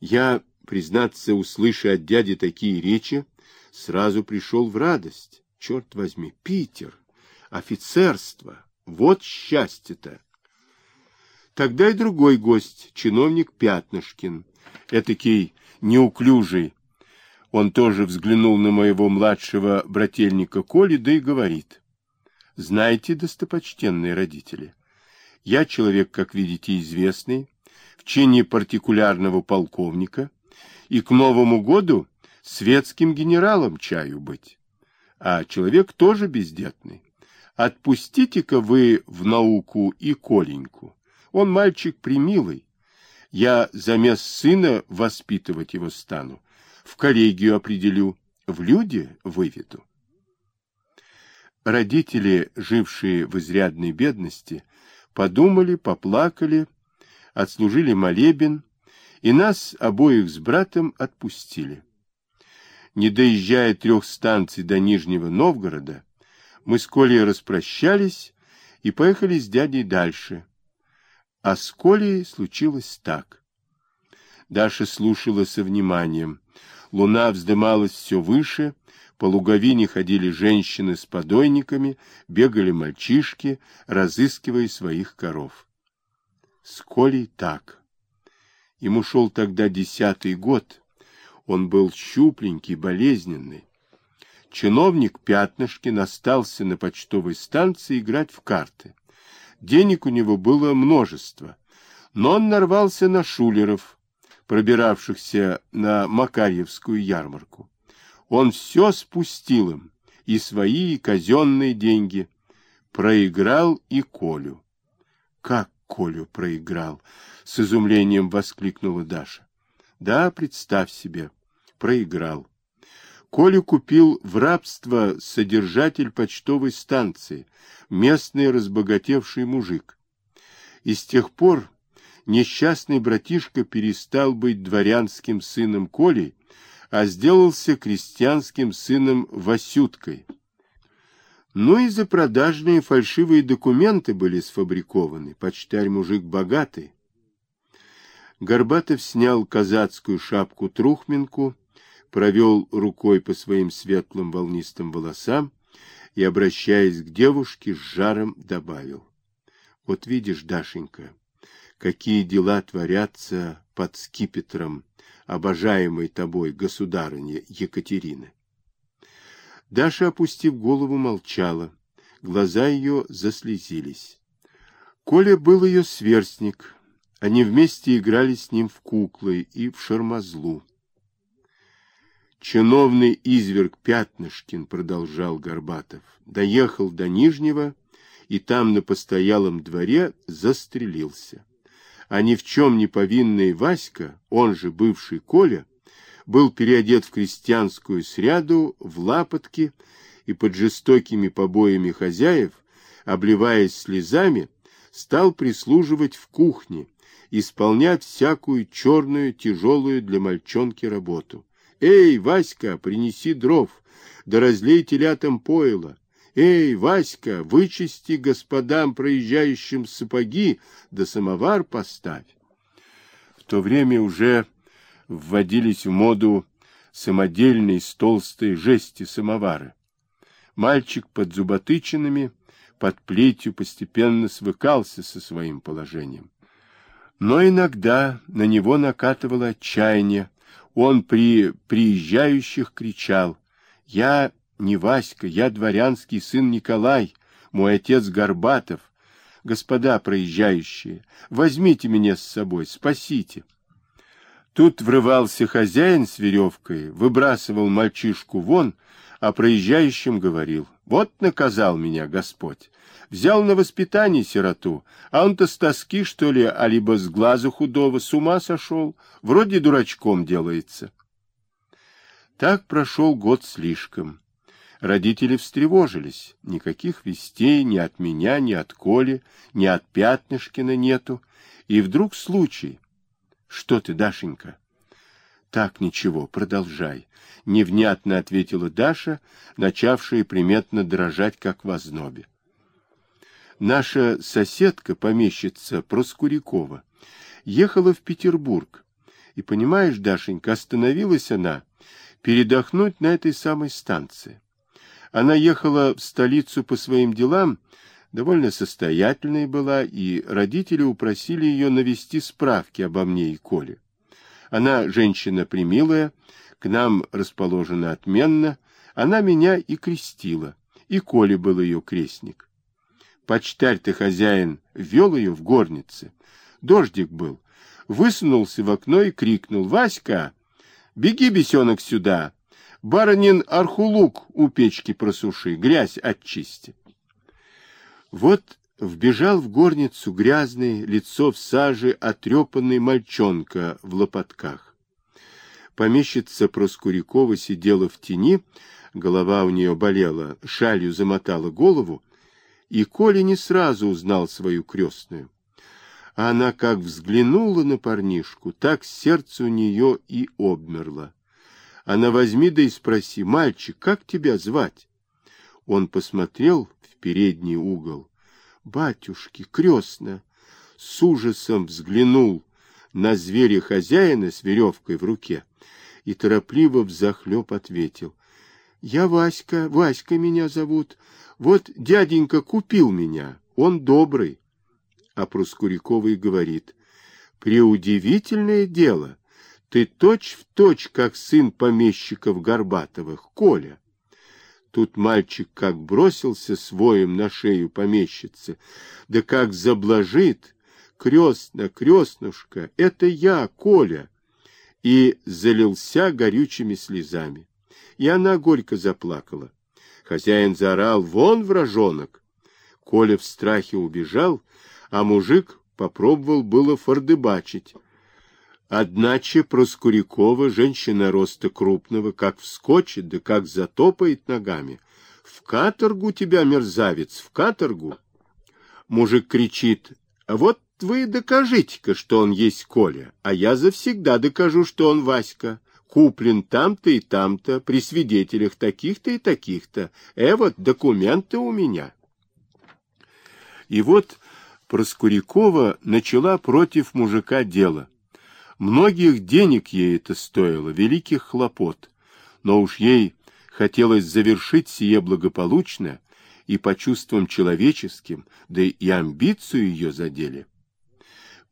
Я, признаться, услыша от дяди такие речи, сразу пришел в радость. Черт возьми, Питер, офицерство, вот счастье-то! Тогда и другой гость, чиновник Пятнышкин, этакий неуклюжий. Он тоже взглянул на моего младшего брательника Коли, да и говорит. Знаете, достопочтенные родители, я человек, как видите, известный, в чине партикулярного полковника, и к Новому году светским генералом чаю быть. А человек тоже бездетный. Отпустите-ка вы в науку и Коленьку. Он мальчик примилый. Я замес сына воспитывать его стану. В коллегию определю, в люди выведу. Родители, жившие в изрядной бедности, подумали, поплакали, отслужили молебен, и нас обоих с братом отпустили. Не доезжая трех станций до Нижнего Новгорода, мы с Колей распрощались и поехали с дядей дальше, а с Колей случилось так. Даша слушала со вниманием. Луна вздымалась все выше, по луговине ходили женщины с подойниками, бегали мальчишки, разыскивая своих коров. С Колей так. Ему шел тогда десятый год. Он был щупленький, болезненный. Чиновник Пятнышкин остался на почтовой станции играть в карты. Денег у него было множество, но он нарвался на шулеров, пробиравшихся на Макарьевскую ярмарку. Он все спустил им, и свои, и казенные деньги. Проиграл и Колю. Как Колю проиграл? С изумлением воскликнула Даша. Да, представь себе, проиграл. Колю купил в рабство содержатель почтовой станции, местный разбогатевший мужик. И с тех пор несчастный братишка перестал быть дворянским сыном Колей, а сделался крестьянским сыном Васюткой. Ну и за продажные фальшивые документы были сфабрикованы, почтарь-мужик богатый. Горбатов снял казацкую шапку-трухминку, провел рукой по своим светлым волнистым волосам и, обращаясь к девушке, с жаром добавил. Вот видишь, Дашенька, какие дела творятся под скипетром обожаемой тобой государыни Екатерины. Даша, опустив голову, молчала. Глаза ее заслезились. Коля был ее сверстник. Они вместе играли с ним в куклы и в шармазлу. Чиновный изверг Пятнышкин, продолжал Горбатов, доехал до Нижнего и там на постоялом дворе застрелился. А ни в чем не повинный Васька, он же бывший Коля, был переодет в крестьянскую сряду, в лапотки и под жестокими побоями хозяев, обливаясь слезами, стал прислуживать в кухне, исполнять всякую черную, тяжелую для мальчонки работу. Эй, Васька, принеси дров, да разлей телятам пойло. Эй, Васька, вычисти господам проезжающим сапоги, да самовар поставь. В то время уже вводились в моду самодельные с толстой жести самовары. Мальчик под зуботычинами, под плетью постепенно свыкался со своим положением. Но иногда на него накатывало отчаяние, он при приезжающих кричал, «Я не Васька, я дворянский сын Николай, мой отец Горбатов. Господа проезжающие, возьмите меня с собой, спасите». Тут врывался хозяин с веревкой, выбрасывал мальчишку вон, а проезжающим говорил, «Вот наказал меня Господь, взял на воспитание сироту, а он-то с тоски, что ли, а либо с глазу худого с ума сошел, вроде дурачком делается. Так прошел год слишком. Родители встревожились. Никаких вестей ни от меня, ни от Коли, ни от Пятнышкина нету. И вдруг случай. Что ты, Дашенька? Так, ничего, продолжай. Невнятно ответила Даша, начавшая приметно дрожать, как в ознобе. Наша соседка, помещица Проскурякова, ехала в Петербург И понимаешь, Дашенька, остановилась она передохнуть на этой самой станции. Она ехала в столицу по своим делам, довольно состоятельной была, и родители упросили ее навести справки обо мне и Коле. Она женщина примилая, к нам расположена отменно, она меня и крестила, и Коля был ее крестник. Почтарь-то хозяин вел ее в горнице. Дождик был. Высунулся в окно и крикнул, «Васька, беги, бесенок, сюда! Баронин архулук у печки просуши, грязь очисти!» Вот вбежал в горницу грязный, лицо в саже, отрепанный мальчонка в лопатках. Помещица Проскурякова сидела в тени, голова у нее болела, шалью замотала голову, и Коля не сразу узнал свою крестную. А она как взглянула на парнишку, так сердце у нее и обмерло. Она возьми да и спроси, мальчик, как тебя звать? Он посмотрел передний угол. Батюшки, крестная, с ужасом взглянул на зверя хозяина с веревкой в руке и торопливо взахлеб ответил. — Я Васька, Васька меня зовут. Вот дяденька купил меня, он добрый. А Проскуряковый говорит, — Преудивительное дело, ты точь в точь, как сын помещиков Горбатовых, Коля. Тут мальчик как бросился своим на шею помещицы, да как заблажит, крестна, крестнушка, это я, Коля и залился горючими слезами. И она горько заплакала. Хозяин заорал «Вон, вражонок!» Коля в страхе убежал, а мужик попробовал было фордыбачить. Одначе Проскурякова, женщина роста крупного, как вскочит, да как затопает ногами. «В каторгу тебя, мерзавец, в каторгу!» Мужик кричит «Вот вы докажите-ка, что он есть Коля, а я завсегда докажу, что он Васька. Куплен там-то и там-то, при свидетелях таких-то и таких-то. Э, вот документы у меня. И вот Проскурякова начала против мужика дело. Многих денег ей это стоило, великих хлопот. Но уж ей хотелось завершить сие благополучно, и по чувствам человеческим, да и амбицию ее задели.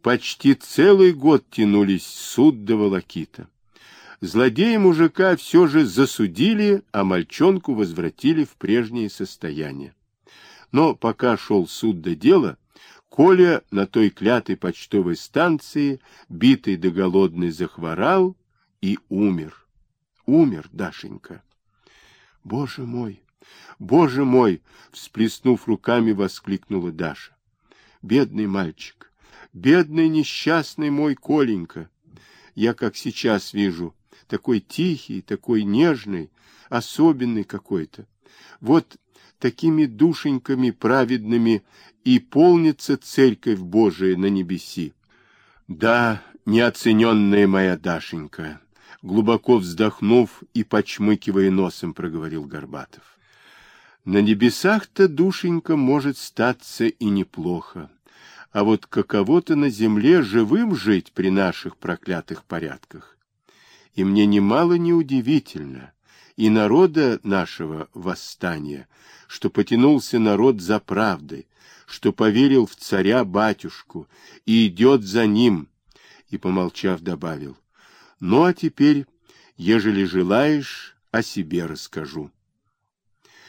Почти целый год тянулись суд до волокита. Злодея мужика все же засудили, а мальчонку возвратили в прежнее состояние. Но пока шел суд до дела, Коля на той клятой почтовой станции, битый да голодный, захворал и умер. Умер, Дашенька. Боже мой, боже мой! Всплеснув руками, воскликнула Даша. Бедный мальчик. Бедный несчастный мой Коленька. Я как сейчас вижу, такой тихий, такой нежный, особенный какой-то. Вот такими душеньками праведными и полнится Церковь Божия на небеси. Да, неоцененная моя Дашенька, глубоко вздохнув и почмыкивая носом, проговорил Горбатов. На небесах-то, душенька, может статься и неплохо. А вот каково-то на земле живым жить при наших проклятых порядках. И мне немало неудивительно, и народа нашего восстания, что потянулся народ за правдой, что поверил в царя-батюшку и идет за ним, и, помолчав, добавил, ну а теперь, ежели желаешь, о себе расскажу.